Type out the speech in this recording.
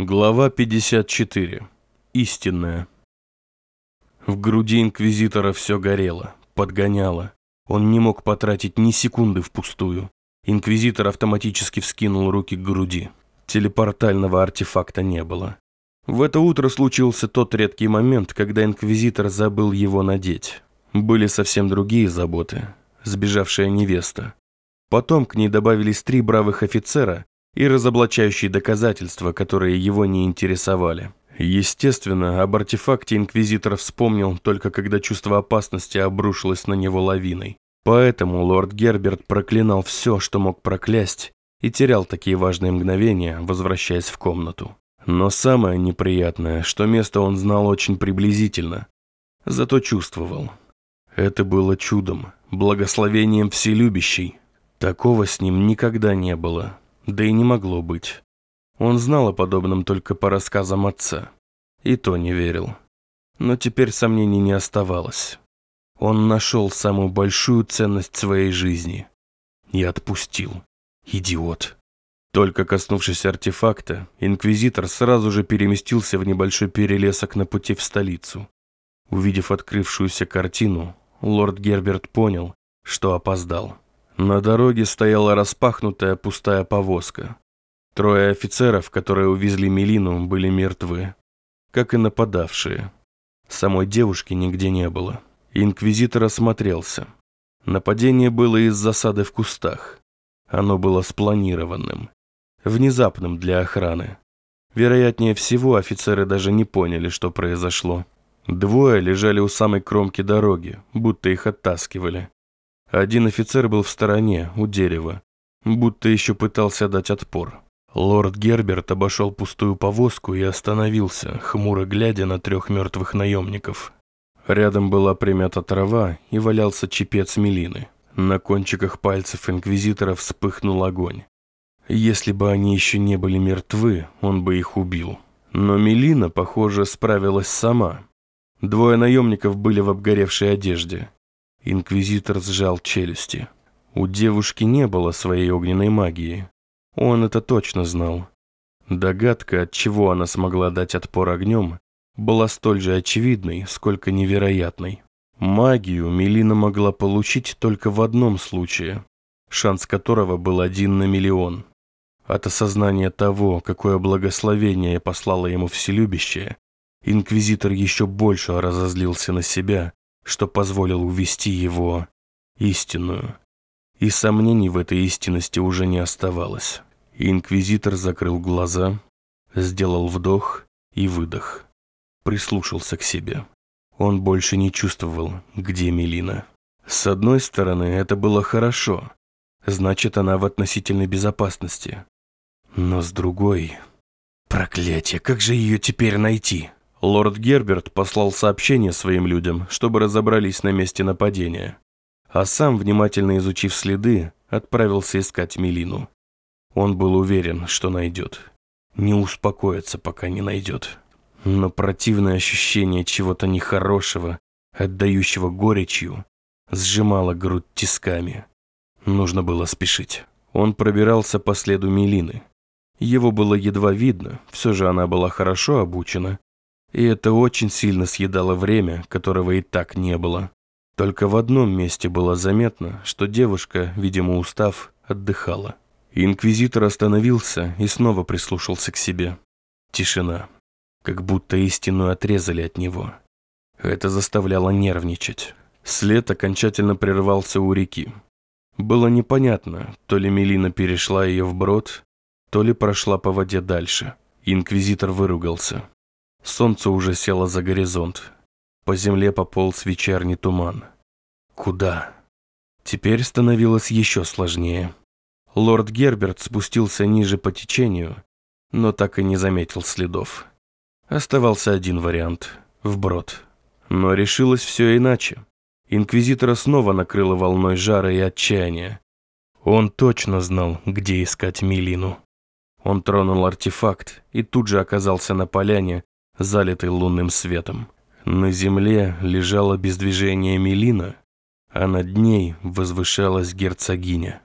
Глава 54. Истинная. В груди Инквизитора все горело, подгоняло. Он не мог потратить ни секунды впустую. Инквизитор автоматически вскинул руки к груди. Телепортального артефакта не было. В это утро случился тот редкий момент, когда Инквизитор забыл его надеть. Были совсем другие заботы. Сбежавшая невеста. Потом к ней добавились три бравых офицера, и разоблачающие доказательства, которые его не интересовали. Естественно, об артефакте Инквизитор вспомнил только когда чувство опасности обрушилось на него лавиной. Поэтому лорд Герберт проклинал все, что мог проклясть, и терял такие важные мгновения, возвращаясь в комнату. Но самое неприятное, что место он знал очень приблизительно, зато чувствовал. Это было чудом, благословением вселюбящей. Такого с ним никогда не было. Да и не могло быть. Он знал о подобном только по рассказам отца. И то не верил. Но теперь сомнений не оставалось. Он нашел самую большую ценность своей жизни. И отпустил. Идиот. Только коснувшись артефакта, инквизитор сразу же переместился в небольшой перелесок на пути в столицу. Увидев открывшуюся картину, лорд Герберт понял, что опоздал. На дороге стояла распахнутая пустая повозка. Трое офицеров, которые увезли Мелину, были мертвы, как и нападавшие. Самой девушки нигде не было. Инквизитор осмотрелся. Нападение было из засады в кустах. Оно было спланированным, внезапным для охраны. Вероятнее всего, офицеры даже не поняли, что произошло. Двое лежали у самой кромки дороги, будто их оттаскивали. Один офицер был в стороне, у дерева, будто еще пытался дать отпор. Лорд Герберт обошел пустую повозку и остановился, хмуро глядя на трех мертвых наемников. Рядом была примята трава и валялся чепец Мелины. На кончиках пальцев инквизитора вспыхнул огонь. Если бы они еще не были мертвы, он бы их убил. Но Мелина, похоже, справилась сама. Двое наемников были в обгоревшей одежде. Инквизитор сжал челюсти. У девушки не было своей огненной магии. Он это точно знал. Догадка, от чего она смогла дать отпор огнем, была столь же очевидной, сколько невероятной. Магию Мелина могла получить только в одном случае, шанс которого был один на миллион. От осознания того, какое благословение послало ему вселюбящее, инквизитор еще больше разозлился на себя что позволил увести его истинную. И сомнений в этой истинности уже не оставалось. Инквизитор закрыл глаза, сделал вдох и выдох. Прислушался к себе. Он больше не чувствовал, где Мелина. С одной стороны, это было хорошо. Значит, она в относительной безопасности. Но с другой... Проклятие, как же ее теперь найти? Лорд Герберт послал сообщение своим людям, чтобы разобрались на месте нападения, а сам, внимательно изучив следы, отправился искать Мелину. Он был уверен, что найдет. Не успокоится, пока не найдет. Но противное ощущение чего-то нехорошего, отдающего горечью, сжимало грудь тисками. Нужно было спешить. Он пробирался по следу Мелины. Его было едва видно, все же она была хорошо обучена и это очень сильно съедало время, которого и так не было. Только в одном месте было заметно, что девушка, видимо устав, отдыхала. Инквизитор остановился и снова прислушался к себе. Тишина. Как будто истину отрезали от него. Это заставляло нервничать. След окончательно прервался у реки. Было непонятно, то ли Мелина перешла ее вброд, то ли прошла по воде дальше. Инквизитор выругался. Солнце уже село за горизонт. По земле пополз вечерний туман. Куда? Теперь становилось еще сложнее. Лорд Герберт спустился ниже по течению, но так и не заметил следов. Оставался один вариант – вброд. Но решилось все иначе. Инквизитора снова накрыло волной жара и отчаяния. Он точно знал, где искать Милину. Он тронул артефакт и тут же оказался на поляне, залитой лунным светом. На земле лежала без движения Мелина, а над ней возвышалась герцогиня.